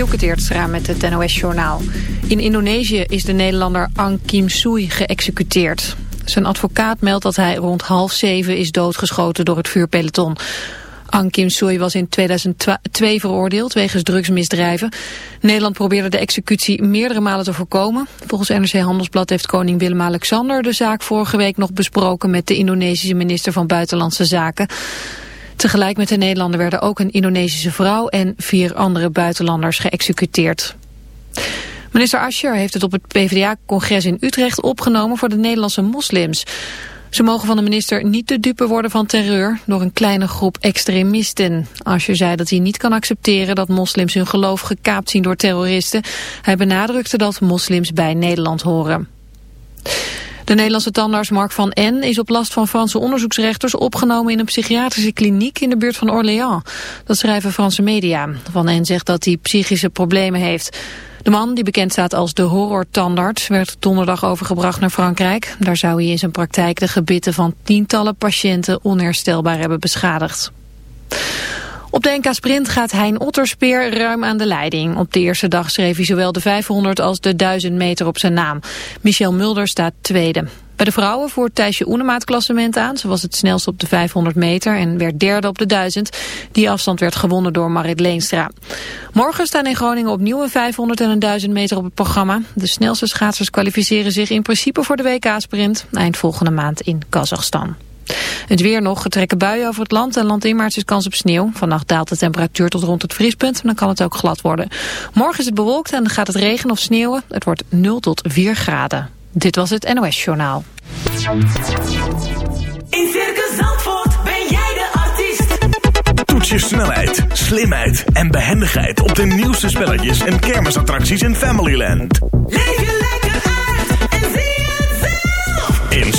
Dielke Teertstra met het NOS-journaal. In Indonesië is de Nederlander Ang Kim Sui geëxecuteerd. Zijn advocaat meldt dat hij rond half zeven is doodgeschoten door het vuurpeloton. Ang Kim Sui was in 2002 veroordeeld wegens drugsmisdrijven. Nederland probeerde de executie meerdere malen te voorkomen. Volgens NRC Handelsblad heeft koning Willem-Alexander de zaak vorige week nog besproken met de Indonesische minister van Buitenlandse Zaken. Tegelijk met de Nederlander werden ook een Indonesische vrouw en vier andere buitenlanders geëxecuteerd. Minister Ascher heeft het op het PvdA-congres in Utrecht opgenomen voor de Nederlandse moslims. Ze mogen van de minister niet de dupe worden van terreur door een kleine groep extremisten. Ascher zei dat hij niet kan accepteren dat moslims hun geloof gekaapt zien door terroristen. Hij benadrukte dat moslims bij Nederland horen. De Nederlandse tandarts Mark van N. is op last van Franse onderzoeksrechters opgenomen in een psychiatrische kliniek in de buurt van Orléans. Dat schrijven Franse media. Van N. zegt dat hij psychische problemen heeft. De man, die bekend staat als de horror-tandarts, werd donderdag overgebracht naar Frankrijk. Daar zou hij in zijn praktijk de gebitten van tientallen patiënten onherstelbaar hebben beschadigd. Op de NK Sprint gaat Hein Otterspeer ruim aan de leiding. Op de eerste dag schreef hij zowel de 500 als de 1000 meter op zijn naam. Michel Mulder staat tweede. Bij de vrouwen voert Thijsje Oenema het klassement aan. Ze was het snelst op de 500 meter en werd derde op de 1000. Die afstand werd gewonnen door Marit Leenstra. Morgen staan in Groningen opnieuw een 500 en een 1000 meter op het programma. De snelste schaatsers kwalificeren zich in principe voor de WK-sprint. Eind volgende maand in Kazachstan. Het weer nog, getrekken buien over het land en landinwaarts is kans op sneeuw. Vannacht daalt de temperatuur tot rond het vriespunt en dan kan het ook glad worden. Morgen is het bewolkt en dan gaat het regenen of sneeuwen. Het wordt 0 tot 4 graden. Dit was het NOS Journaal. In Circus Zandvoort ben jij de artiest. Toets je snelheid, slimheid en behendigheid op de nieuwste spelletjes en kermisattracties in Familyland. Leef je lekker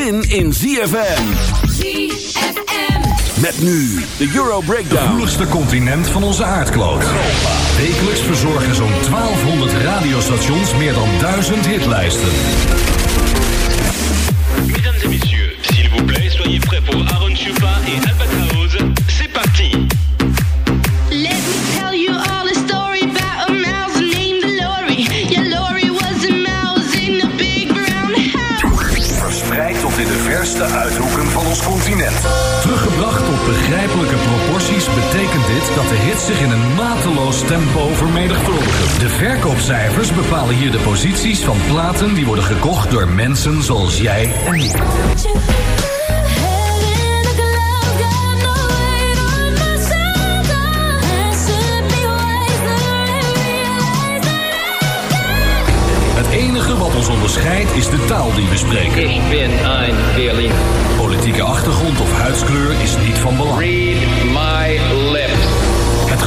zin in ZFM. ZFM. Met nu de Euro Breakdown. gevoeligste continent van onze aardkloot. Wekelijks verzorgen zo'n 1200 radiostations meer dan 1000 hitlijsten. Tempo vermenigvuldigen. De verkoopcijfers bepalen hier de posities van platen die worden gekocht door mensen zoals jij en ik. Het enige wat ons onderscheidt is de taal die we spreken. Ich bin ein Berlin. Politieke achtergrond of huidskleur is niet van belang. Read my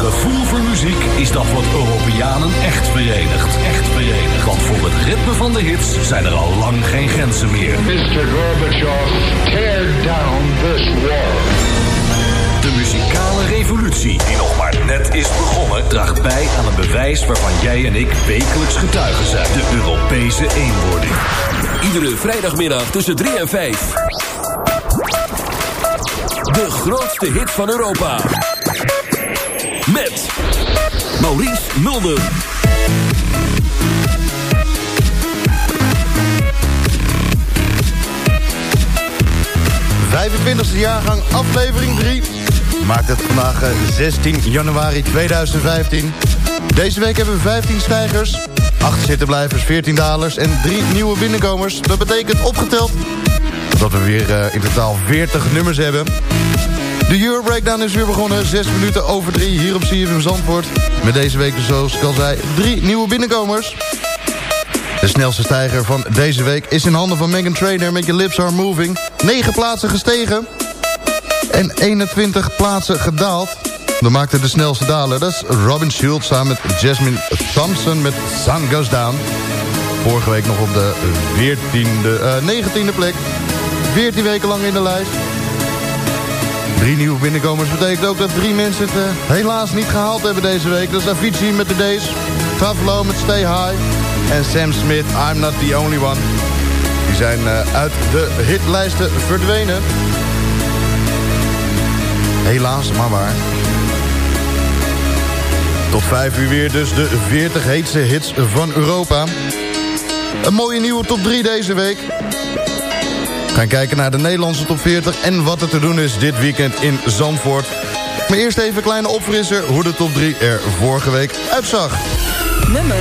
gevoel voor muziek is dat wat Europeanen echt verenigt. Echt verenigt. Want voor het ritme van de hits zijn er al lang geen grenzen meer. Mr. Gorbachev, tear down this wall. De muzikale revolutie, die nog maar net is begonnen, draagt bij aan een bewijs waarvan jij en ik wekelijks getuigen zijn. De Europese eenwording. Iedere vrijdagmiddag tussen 3 en 5. De grootste hit van Europa. Met Maurice Mulder. 25e jaargang, aflevering 3. Maakt het vandaag eh, 16 januari 2015. Deze week hebben we 15 stijgers, 8 zittenblijvers, 14 dalers en 3 nieuwe binnenkomers. Dat betekent opgeteld dat we weer eh, in totaal 40 nummers hebben. De Euro Breakdown is weer begonnen, 6 minuten over 3 hier op CFM Zandvoort. Met deze week dus zoals ik al zei, 3 nieuwe binnenkomers. De snelste stijger van deze week is in handen van Megan Trainor met Your Lips Are Moving. 9 plaatsen gestegen en 21 plaatsen gedaald. Dan maakte de snelste daler. Dat is Robin Schultz samen met Jasmine Thompson met Sun Goes Down. Vorige week nog op de 14e, eh 19e plek. 14 weken lang in de lijst. Drie nieuwe binnenkomers betekent ook dat drie mensen het eh, helaas niet gehaald hebben deze week. Dat is Avicii met de Days, Favlo met Stay High en Sam Smith, I'm Not The Only One. Die zijn eh, uit de hitlijsten verdwenen. Helaas, maar waar. Tot vijf uur weer dus de 40 heetste hits van Europa. Een mooie nieuwe top 3 deze week. Gaan kijken naar de Nederlandse top 40 en wat er te doen is dit weekend in Zandvoort. Maar eerst even een kleine opfrisser hoe de top 3 er vorige week uitzag. Nummer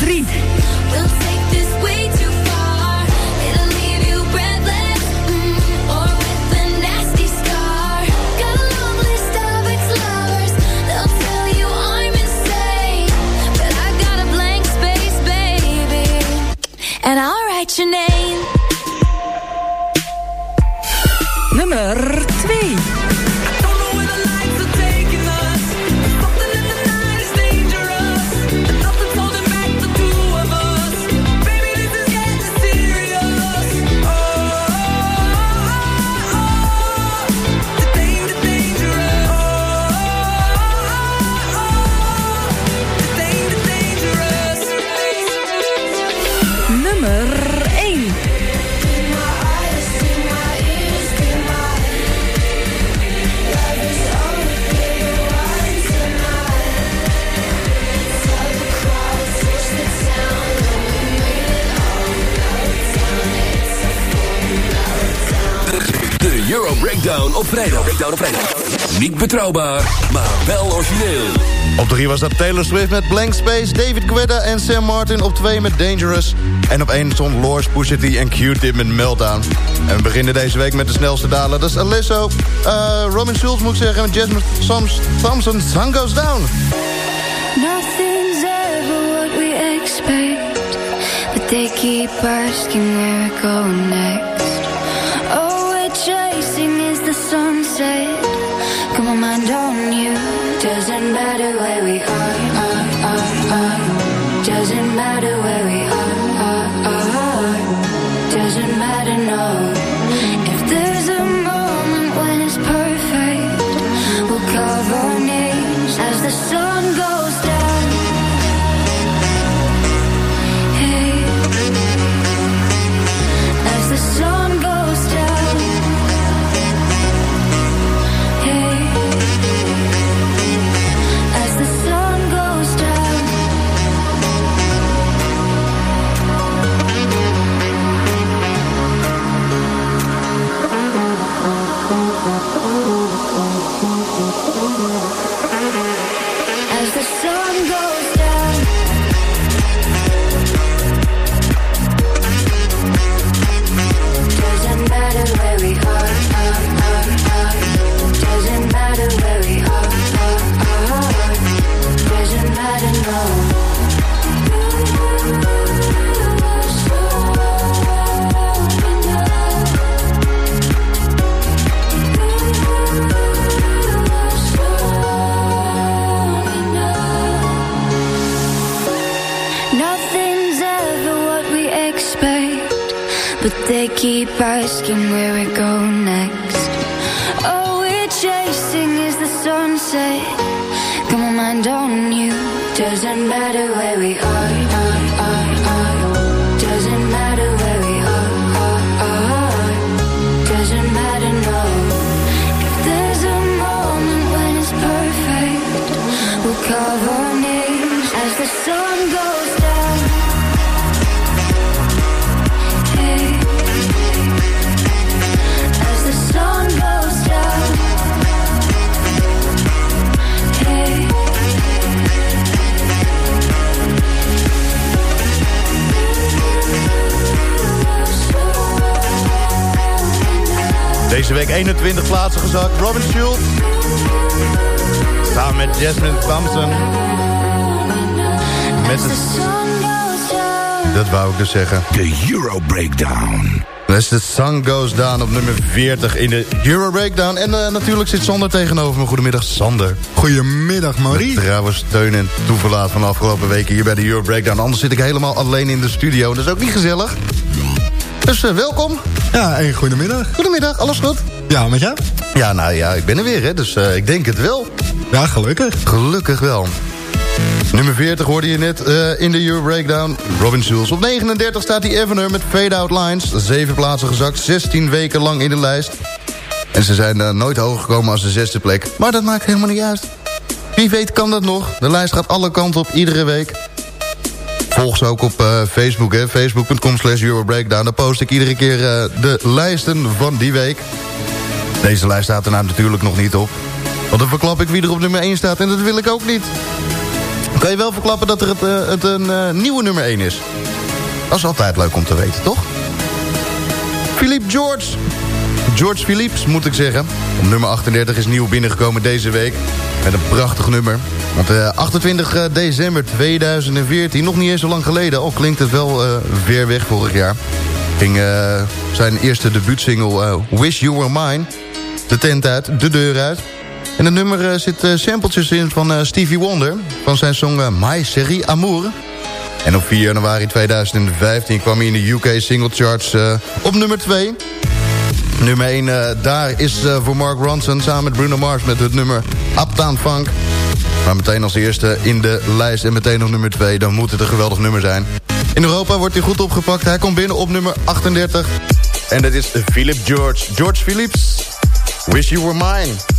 3. We'll take this way too far. It'll leave you breathless, mm, or with a nasty scar. Got a long list of ex-lovers. They'll tell you I'm insane, but I got a blank space, baby, and I'll write your name. Nummer op vrijdag. Breakdown op vrijdag. Niet betrouwbaar, maar wel origineel. Op 3 was dat Taylor Swift met Blank Space, David Guetta en Sam Martin. Op 2 met Dangerous. En op 1 stond Lors, Pusha T en Q-Tip met Meltdown. En we beginnen deze week met de snelste daler. Dat is Alesso, eh, Robin Schulz moet ik zeggen, en Jasmine Thoms- Thompson, Sun Goes Down. Nothing's ever what we expect, but they keep asking where we're going next. On, mind on you. Doesn't matter where we are, keep asking where we Deze week 21 plaatsen gezakt. Robin Schultz. Samen met Jasmine Thompson. Met het... Dat wou ik dus zeggen. De Euro Breakdown. Dus de Sun Goes Down op nummer 40 in de Euro Breakdown. En eh, natuurlijk zit Sander tegenover me. Goedemiddag, Sander. Goedemiddag, Marie. De trouwe steun en toeverlaat van de afgelopen weken hier bij de Euro Breakdown. Anders zit ik helemaal alleen in de studio. Dat is ook niet gezellig. Dus eh, welkom. Ja, en goedemiddag. Goedemiddag, alles goed? Ja, met jou? Ja, nou ja, ik ben er weer, hè. Dus eh, ik denk het wel. Ja, gelukkig. Gelukkig wel. Nummer 40 hoorde je net eh, in de Euro Breakdown. Robin Schulz. Op 39 staat die Evener met Fade Out Lines. Zeven plaatsen gezakt, 16 weken lang in de lijst. En ze zijn uh, nooit hoger gekomen als de zesde plek. Maar dat maakt helemaal niet uit. Wie weet kan dat nog. De lijst gaat alle kanten op, iedere week. Volg ze ook op uh, Facebook. Facebook.com slash Eurobreakdown. Daar post ik iedere keer uh, de lijsten van die week. Deze lijst staat er nou natuurlijk nog niet op. Want dan verklap ik wie er op nummer 1 staat. En dat wil ik ook niet. Kan je wel verklappen dat er het, uh, het een nieuwe nummer 1 is. Dat is altijd leuk om te weten, toch? Philippe George. George Philips, moet ik zeggen. Op nummer 38 is nieuw binnengekomen deze week. Met een prachtig nummer. Want uh, 28 december 2014, nog niet eens zo lang geleden... al klinkt het wel weer weg vorig jaar... ging zijn eerste debuutsingle Wish You Were Mine... de tent uit, de deur uit... En het nummer zit sampletjes in van Stevie Wonder... van zijn song My Serie Amour. En op 4 januari 2015 kwam hij in de UK Single Charts op nummer 2. Nummer 1 daar is voor Mark Ronson samen met Bruno Mars... met het nummer Uptown Funk. Maar meteen als eerste in de lijst en meteen op nummer 2... dan moet het een geweldig nummer zijn. In Europa wordt hij goed opgepakt. Hij komt binnen op nummer 38. En dat is Philip George. George Philips. Wish You Were Mine.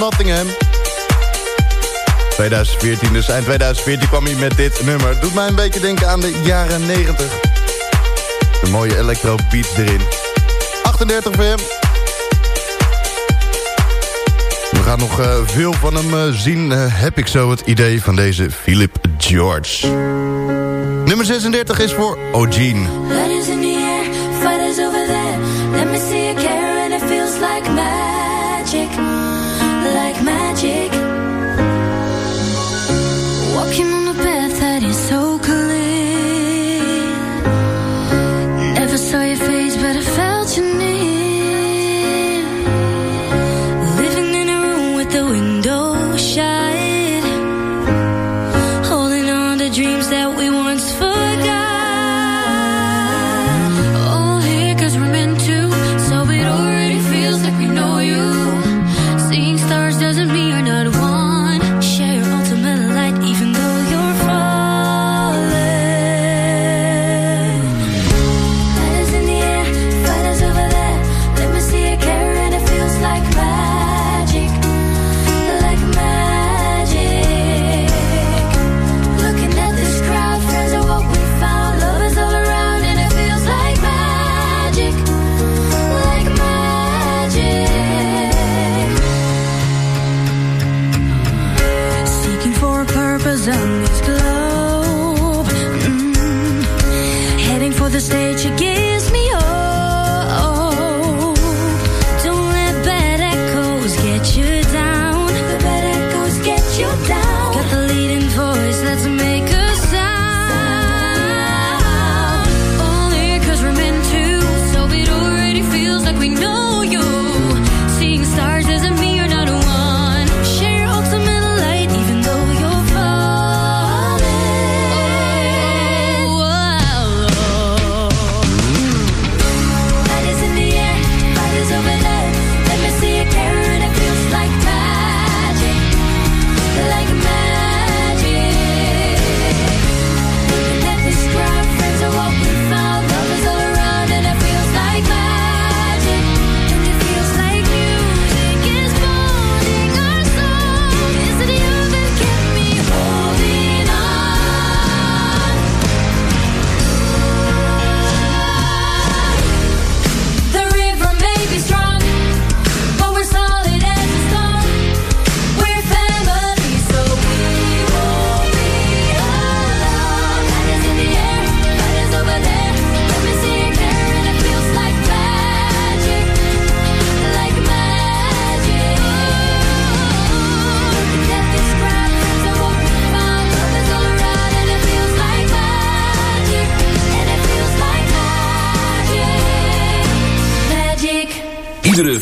Nottingham. 2014, dus eind 2014 kwam hij met dit nummer. Doet mij een beetje denken aan de jaren 90. De mooie electro beats erin. 38 voor hem. We gaan nog eh, veel van hem eh, zien, eh, heb ik zo het idee van deze Philip George. Nummer 36 is voor O'Gene. Let me see you care, and it feels like magic, like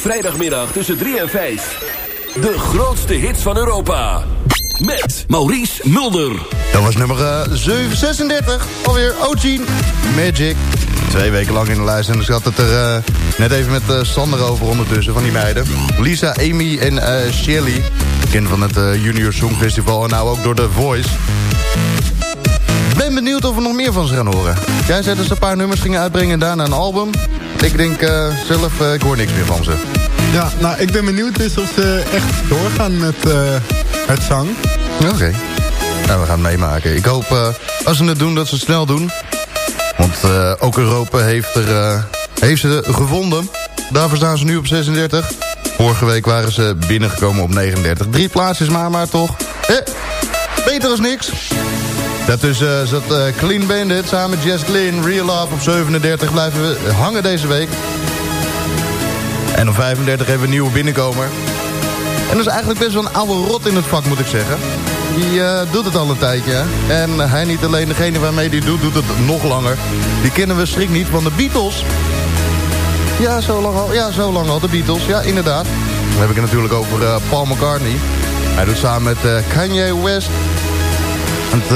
vrijdagmiddag tussen 3 en 5. De grootste hits van Europa. Met Maurice Mulder. Dat was nummer eh, 736. Alweer Ogene Magic. Twee weken lang in de lijst. En dus had het er eh, net even met eh, Sander over ondertussen van die meiden. Lisa, Amy en Shirley. Bekend van het Junior Songfestival. En nou ook door The Voice. Ben benieuwd of we nog meer van ze gaan horen. Jij zei dat ze een paar nummers gingen uitbrengen en daarna een album. Ik denk zelf, ik hoor niks meer van ze. Ja, nou, ik ben benieuwd dus of ze echt doorgaan met eh, het zang. Oké. We gaan het meemaken. Ik hoop, eh, als ze het doen, dat ze het snel doen. Want eh, ook Europa heeft, er, heeft ze gevonden. Daarvoor staan ze nu op 36. Vorige week waren ze binnengekomen op 39. Drie plaatsjes maar, maar toch. Eh, beter als niks. Daartussen zat Clean Bandit samen met Jess Glynn. Real Love op 37 blijven we hangen deze week. En op 35 hebben we een nieuwe binnenkomer. En dat is eigenlijk best wel een oude rot in het vak, moet ik zeggen. Die eh, doet het al een tijdje. En hij niet alleen, degene waarmee die doet, doet het nog langer. Die kennen we schrik niet van de Beatles. Ja, zo lang al, ja, zo lang al, de Beatles. Ja, inderdaad. Dan heb ik het natuurlijk over eh, Paul McCartney. Hij doet samen met eh, Kanye West het,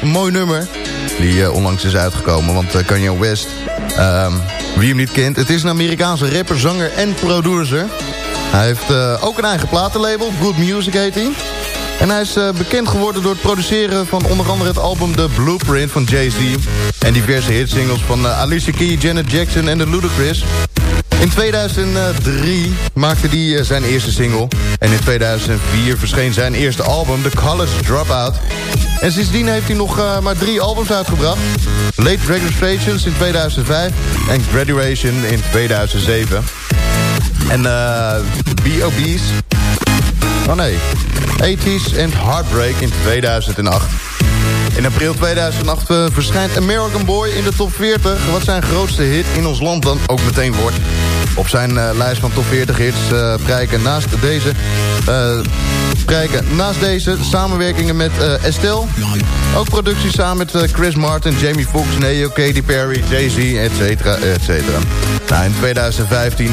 een mooi nummer. Die onlangs is uitgekomen. Want Kanye West, ehm, wie hem niet kent... het is een Amerikaanse rapper, zanger en producer. Hij heeft eh, ook een eigen platenlabel. Good Music heet hij. En hij is eh, bekend geworden door het produceren van onder andere het album The Blueprint van Jay-Z. En diverse hitsingles van eh, Alicia Keys, Janet Jackson en The Ludacris. In 2003 maakte hij eh, zijn eerste single. En in 2004 verscheen zijn eerste album, The College Dropout. En sindsdien heeft hij nog uh, maar drie albums uitgebracht. Late Registrations in 2005 en Graduation in 2007. En uh, B.O.B.'s... Oh nee. 80s and Heartbreak in 2008. In april 2008 uh, verschijnt American Boy in de top 40... wat zijn grootste hit in ons land dan ook meteen wordt. Op zijn uh, lijst van top 40 hits uh, prijken naast deze... prijken naast deze samenwerkingen met Estelle... ook producties samen met Chris Martin, Jamie Foxx, Neo, Katy Perry, Jay-Z, et cetera, et cetera. Nou, in 2015,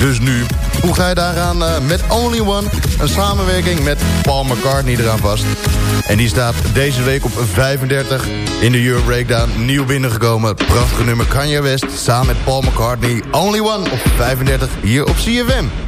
dus nu, hoe ga je daaraan met Only One... een samenwerking met Paul McCartney eraan vast... En die staat deze week op 35 in de Euro Breakdown. Nieuw binnengekomen. Prachtige nummer Kanye West. Samen met Paul McCartney. Only One op 35 hier op CFM.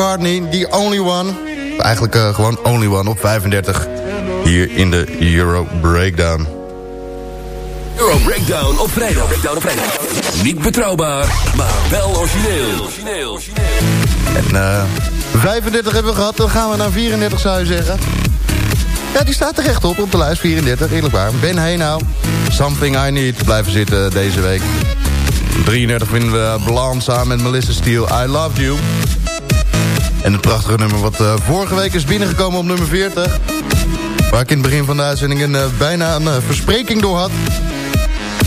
McCartney, The Only One. Eigenlijk eh, gewoon Only One op 35. Hier in de Euro Breakdown. Euro Breakdown op vrijdag. Breakdown op vrijdag. Niet betrouwbaar, maar wel origineel. origineel. En eh 35 hebben we gehad, dan gaan we naar 34 zou je zeggen. Ja, die staat er recht op, op de lijst 34, eerlijk waar. Ben Heenau, Something I Need, blijven zitten deze week. 33 vinden we Blonde samen met Melissa Steele, I Loved You. En het prachtige nummer wat eh, vorige week is binnengekomen op nummer 40. Waar ik in het begin van de uitzending een, eh, bijna een eh, verspreking door had.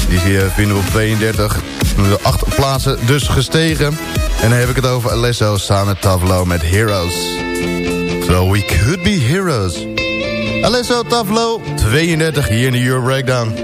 Die vinden we op 32. De acht plaatsen dus gestegen. En dan heb ik het over Alesso samen met Tavlo met Heroes. So we could be heroes. Alesso Tavlo, 32 hier in de Euro Breakdown.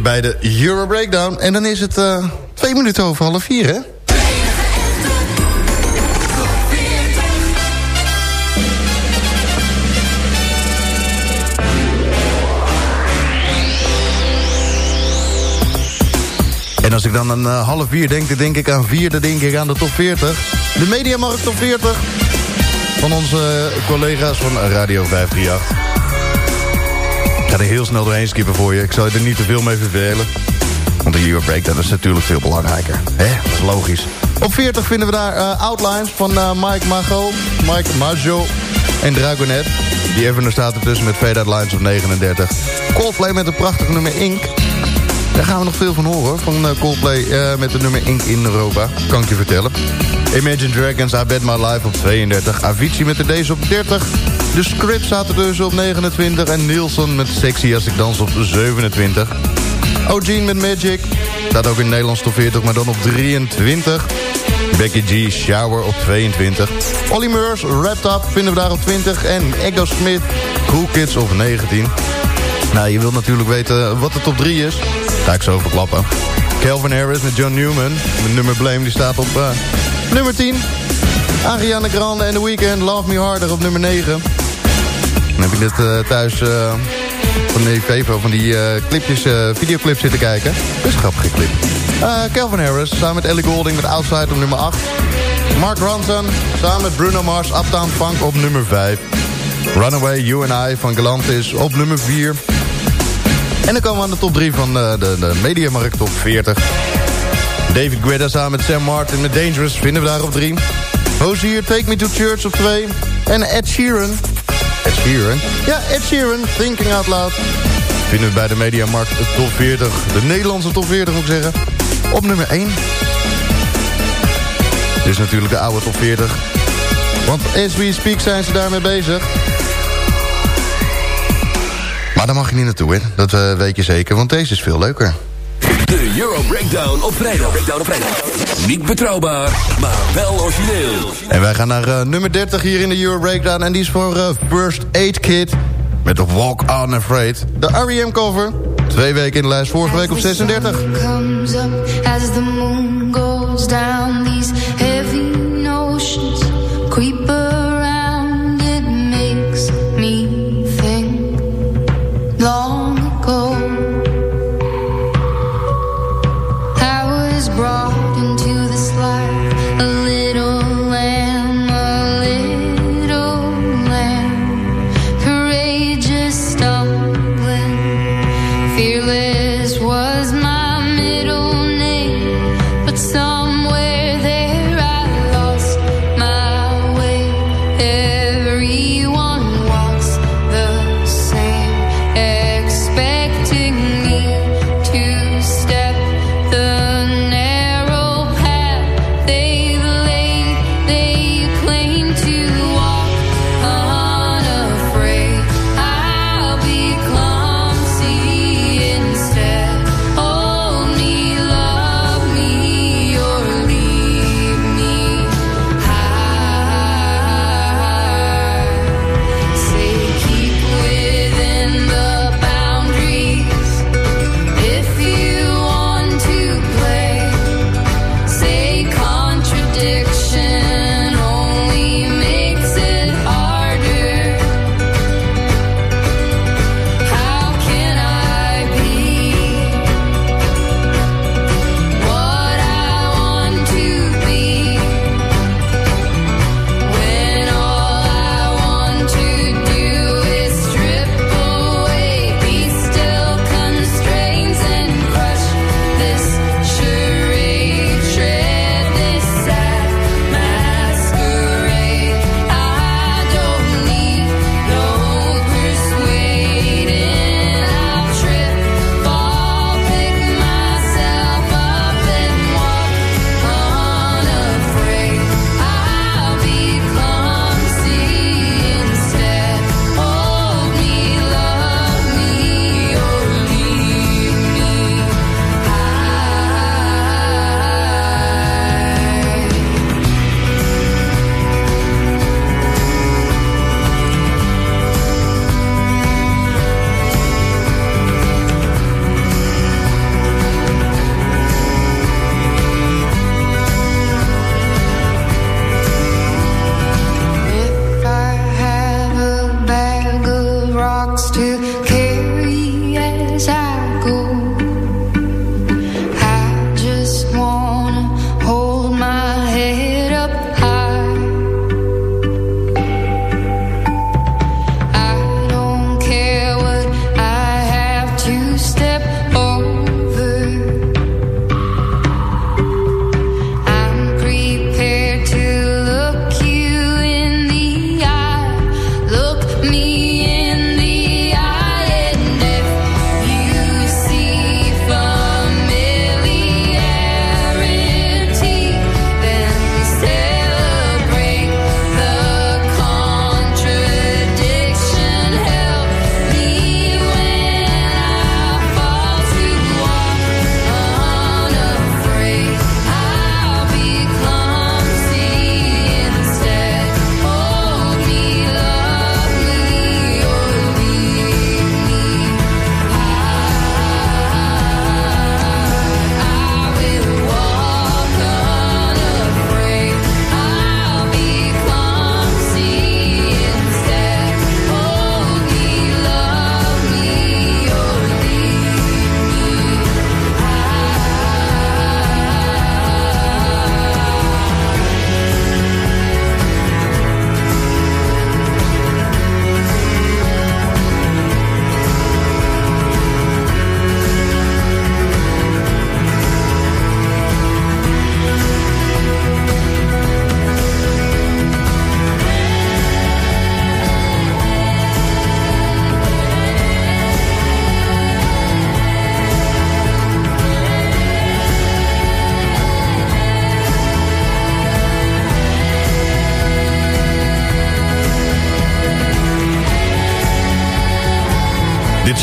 Bij de Euro Breakdown. En dan is het eh, twee minuten over half vier, hè? En als ik dan aan eh, half vier denk, dan denk ik aan vier, dan denk ik aan de top 40. De Mediamarkt top 40 van onze collega's van Radio 538. Ga er heel snel doorheen skippen voor je. Ik zal je er niet te veel mee vervelen. Want de Euro Breakdown is natuurlijk veel belangrijker. Hè? Dat is logisch. Op 40 vinden we daar eh, outlines van eh, Mike Mago, Mike Maggio en Dragonet. Die Evener staat ertussen met Fade Out Lines op 39. Coldplay met een prachtig nummer Ink. Daar gaan we nog veel van horen. Van eh, Coldplay met de nummer Ink in Europa. Kan ik je vertellen. Imagine Dragons, I Bet My Life op 32. Avicii met de deze op 30. De Script staat er dus op 29. En Nielsen met Sexy als ik dans op 27. O'Gene met Magic. Staat ook in Nederlands top 40, maar dan op 23. Becky G, Shower op 22. Olly Murs, Wrapped Up, vinden we daar op 20. En Echo Smith, Cool Kids op 19. Nou, je wilt natuurlijk weten wat de top 3 is. Ga ik zo verklappen. Calvin Harris met John Newman. Met nummer Blame, die staat op uh, nummer 10. Ariana Grande en The Weeknd, Love Me Harder op nummer 9. Dan heb je net uh, thuis uh, van de Vevo van die clipjes, videoclips zitten kijken. Is een grappige clip. Calvin Harris samen met Ellie Goulding met Outside op nummer 8. Mark Ronson samen met Bruno Mars, Uptown Funk op nummer 5. Runaway, You and I van Galantis op nummer 4. En dan komen we aan de top 3 van de, de, de Mediamarkt top 40. David Guetta samen met Sam Martin met Dangerous vinden we daar op 3. Hozier, Take Me to Church op 2. En Ed Sheeran. Ed Sheeran? Ja, Ed Sheeran, Thinking Out Loud. Vinden we bij de Mediamarkt top 40. De Nederlandse top 40 moet ik zeggen. Op nummer 1. Dit is natuurlijk de oude top 40. Want as we speak zijn ze daarmee bezig. Maar daar mag je niet naartoe, hè? Dat uh, weet je zeker, want deze is veel leuker. De Euro Breakdown op vrijdag. Niet betrouwbaar, maar wel origineel. En wij gaan naar uh, nummer 30 hier in de Euro Breakdown. En die is voor uh, First Aid Kit. Met de Walk On Afraid. De R.E.M. cover. Twee weken in de lijst, vorige week op 36. comes up as the moon goes down these heavy notions creep around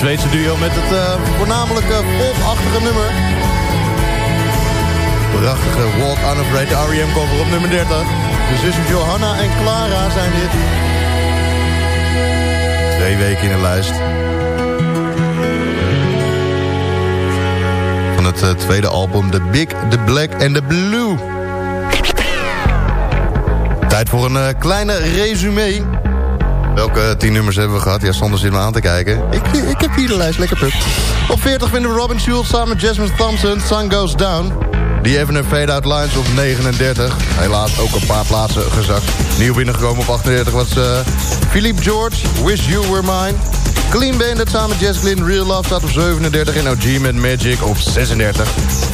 Zweedse duo met het uh, voornamelijk volgachtige nummer. Prachtige Walk Unafraid, de R.E.M. cover op nummer 30. De zussen Johanna en Clara zijn dit. Twee weken in de lijst. Van het uh, tweede album The Big, The Black and The Blue. Tijd voor een uh, kleine resume. Welke tien nummers hebben we gehad? Ja, Sander zit me aan te kijken. Ik, ik heb hier de lijst, lekker pup. Op 40 vinden we Robin Schultz samen met Jasmine Thompson, Sun Goes Down. Die Evener Fade Out Lines op 39. Helaas ook een paar plaatsen gezakt. Nieuw binnengekomen op 38 was uh, Philippe George, Wish You Were Mine. Clean Bandit samen met Jess Real Love staat op 37. En OG met Magic op 36.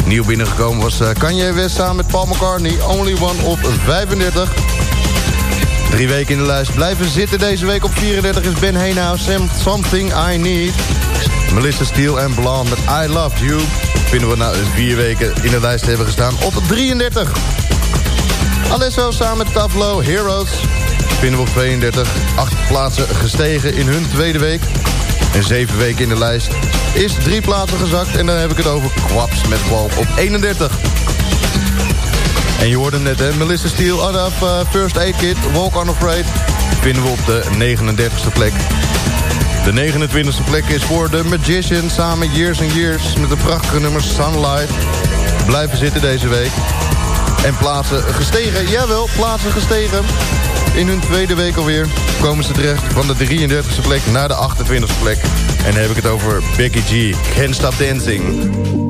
Nieuw binnengekomen was uh, Kanye West samen met Paul McCartney, Only One op 35. Drie weken in de lijst blijven zitten deze week op 34 is Ben Heenau, Something I Need. Melissa Steele en Blonde met I Loved You. Vinden we na vier weken in de lijst hebben gestaan op 33. Alesso samen met Tavlo, Heroes. Vinden we op 32. Acht plaatsen gestegen in hun tweede week. En zeven weken in de lijst is drie plaatsen gezakt. En dan heb ik het over Quaps met Walk op 31. En je hoorde net, hè, Melissa Steele, Adaf, uh, First Aid Kit, Walk Unafraid... vinden we op de 39e plek. De 29e plek is voor The Magician samen Years and Years... met de prachtige nummer Sunlight. Blijven zitten deze week. En plaatsen gestegen, jawel, plaatsen gestegen. In hun tweede week alweer komen ze terecht van de 33e plek naar de 28e plek. En dan heb ik het over Becky G, Can't Stop Dancing.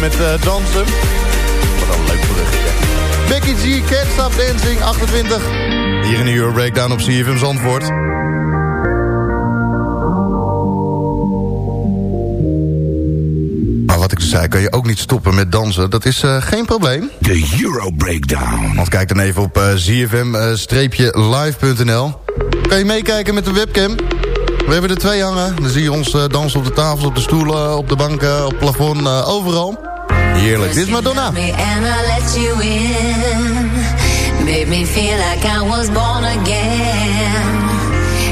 Met eh, dansen? Wat een leuk bruggetje. Becky G, Can't Stop Dancing, 28. Hier in de Euro Breakdown op CFM Zandvoort. Maar wat ik zei, kan je ook niet stoppen met dansen. Dat is uh, geen probleem. De Euro Breakdown. Want kijk dan even op uh, zfm-live.nl. Kan je meekijken met de webcam? We hebben er twee hangen. Dan zie je ons uh, dansen op de tafels, op de stoelen, op de banken, op het plafond, uh, overal. Heerlijk. Dit is Madonna. Made me feel like I was born again.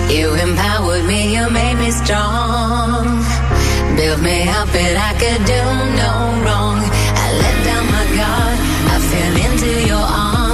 You empowered me, you made me strong. Built me up and I could do no wrong. I let down my guard, I fell into your arms.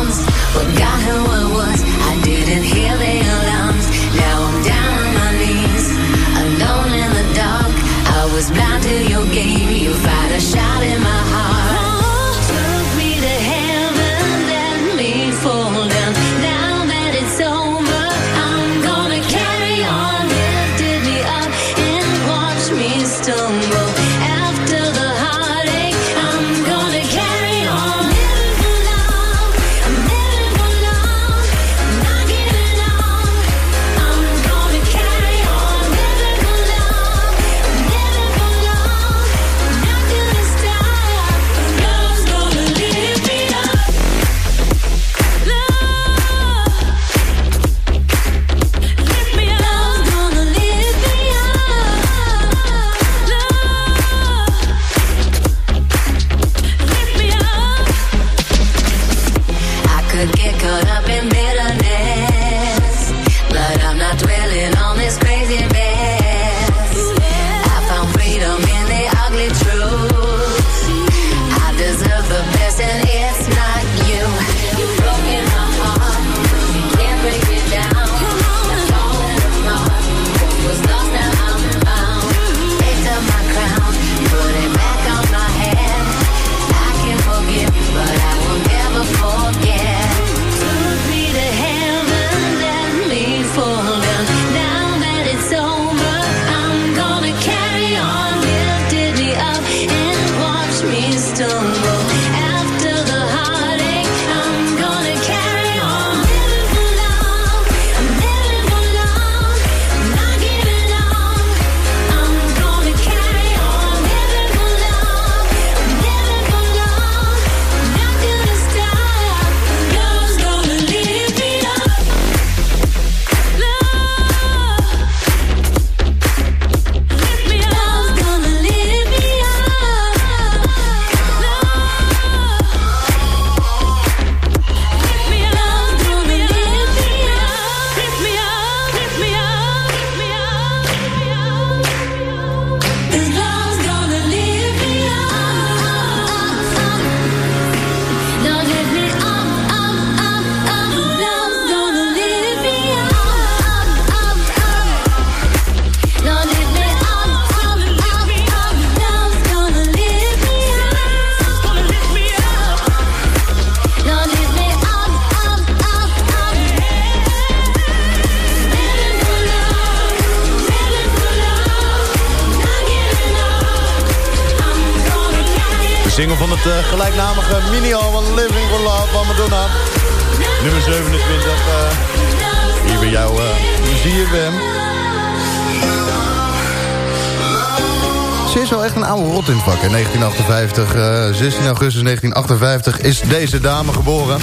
1958, 16 augustus 1958 is deze dame geboren.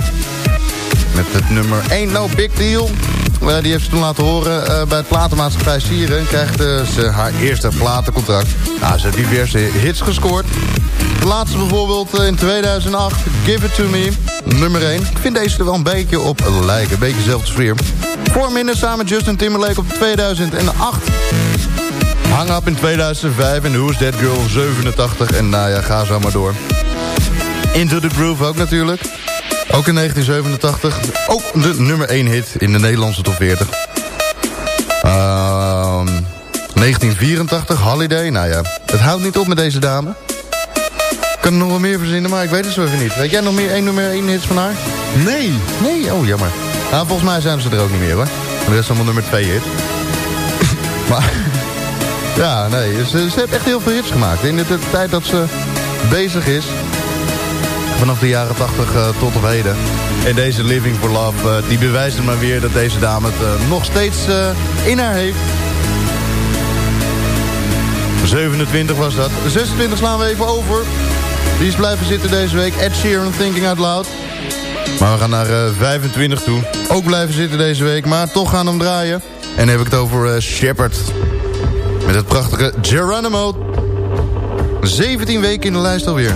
Met het nummer 1 No Big Deal. die heeft ze toen laten horen bij het platenmaatschappij Sieren. Krijgt ze haar eerste platencontract. Nou, ze heeft diverse hits gescoord. De laatste bijvoorbeeld in 2008, Give It To Me, nummer 1. Ik vind deze er wel een beetje op lijken, een beetje dezelfde sfeer. Voor minder samen Justin Timberlake op 2008. Hang Up in 2005 en Who's That Girl 87. En nou ja, ga zo maar door. Into the Groove ook natuurlijk. Ook in 1987. Ook de nummer 1 hit in de Nederlandse top 40. Uh, 1984, Holiday. Nou ja, het houdt niet op met deze dame. Ik kan er nog wel meer verzinnen, maar ik weet het zo even niet. Weet jij nog meer één nummer 1 hits van haar? Nee. Nee? Oh, jammer. Nou, volgens mij zijn ze er ook niet meer, hoor. De rest allemaal nummer 2 hit. maar... Ja, nee, ze, ze heeft echt heel veel hits gemaakt. In de, tijd dat ze bezig is. Vanaf de jaren 80 uh, tot op heden. En deze Living for Love, uh, die bewijst het maar weer dat deze dame het uh, nog steeds in haar heeft. 27 was dat. 26 slaan we even over. Die is blijven zitten deze week. Ed Sheeran, Thinking Out Loud. Maar we gaan naar 25 toe. Ook blijven zitten deze week, maar toch gaan hem draaien. En dan heb ik het over Shepard. Met het prachtige Geronimo. 17 weken in de lijst alweer.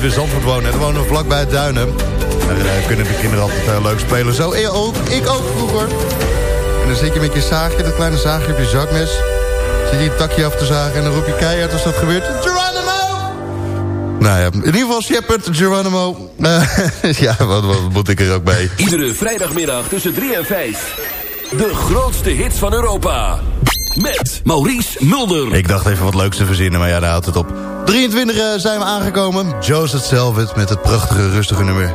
Dat we in Zandvoort wonen. We wonen vlakbij het Duinen. Daar eh, kunnen de kinderen altijd eh, leuk spelen. Zo, ik ook, ik ook vroeger. En dan zit je met je zaagje, dat kleine zaagje op je zakmes. Zit je een takje af te zagen en dan roep je keihard als dat gebeurt. Geronimo! Nou ja, in ieder geval Shepard, Geronimo. Eh, ja, wat, wat moet ik er ook bij? Iedere vrijdagmiddag tussen 3 en 5. De grootste hits van Europa. Met Maurice Mulder. Ik dacht even wat leuks te verzinnen, maar ja, daar houdt het op. 23 eh, zijn we aangekomen. Joseph Selvit met het prachtige, rustige nummer.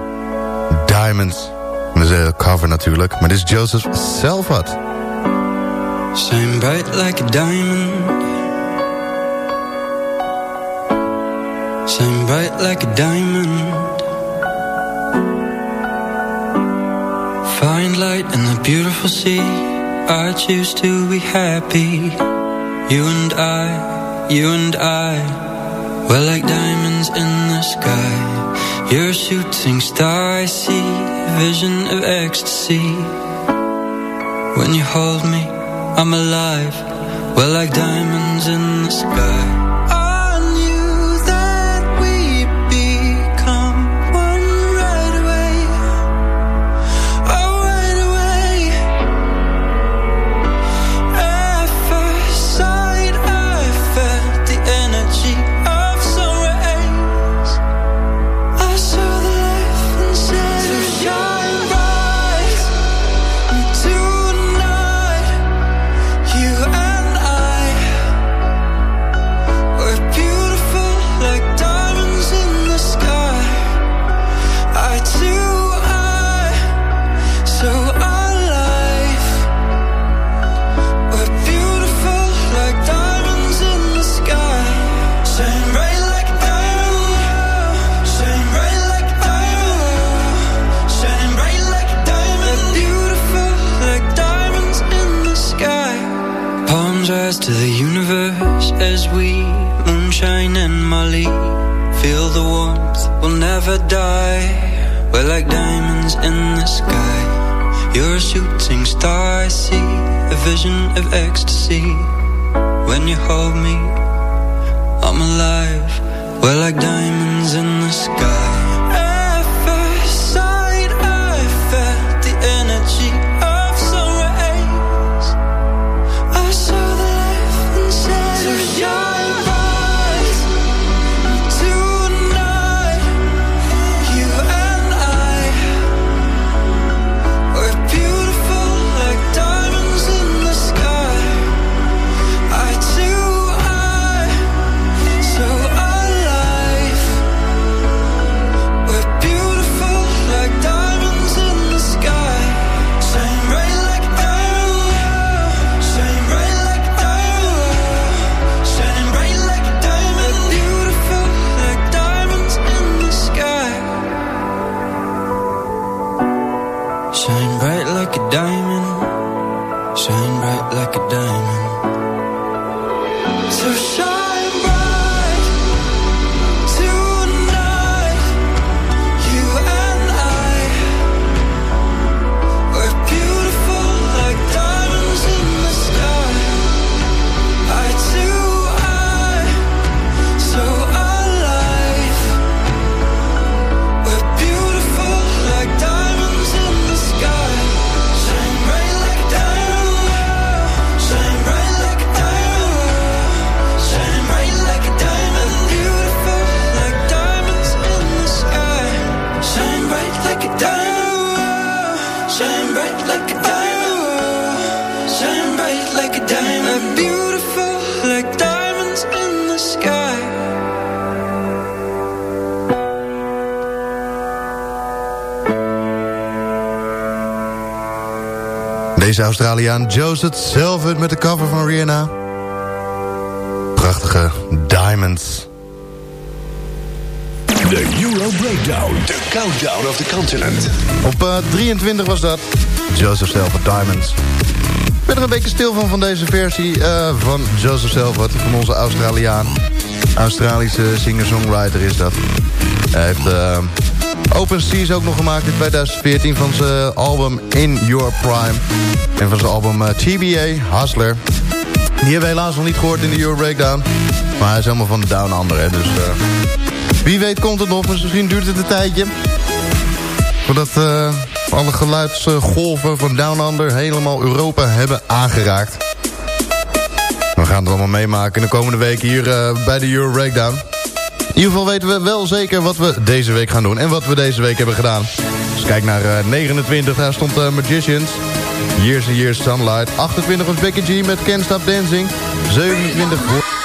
Diamonds. Dat is een cover natuurlijk, maar dit is Joseph Selvat. Shine bright like a diamond. Shine bright like a diamond. Find light in the beautiful sea. I choose to be happy. You and I, you and I. We're like diamonds in the sky. You're a shooting star, I see. Vision of ecstasy. When you hold me, I'm alive. We're like diamonds in the sky. Deze Australiaan Joseph Selvet met de cover van Rihanna. Prachtige Diamonds. De Euro Breakdown. De countdown of the continent. Op eh, 23 was dat. Joseph Selvet Diamonds. Ik ben er een beetje stil van van deze versie eh, van Joseph Selvet. Van onze Australiaan. Australische singer-songwriter is dat. Hij heeft eh, Open Seas ook nog gemaakt in 2014 van zijn album In Your Prime. En van zijn album eh, TBA, Hustler. Die hebben we helaas nog niet gehoord in de Euro Breakdown. Maar hij is helemaal van de Down Under, hè, dus... eh, wie weet komt het nog, misschien duurt het een tijdje. Voordat eh, alle geluidsgolven van Down Under helemaal Europa hebben aangeraakt. We gaan het allemaal meemaken in de komende weken hier bij de Euro Breakdown. In ieder geval weten we wel zeker wat we deze week gaan doen. En wat we deze week hebben gedaan. Dus kijk naar eh, 29, daar stond eh, Magicians. Years and Years Sunlight. 28 was Becky G met Can't Stop Dancing. 27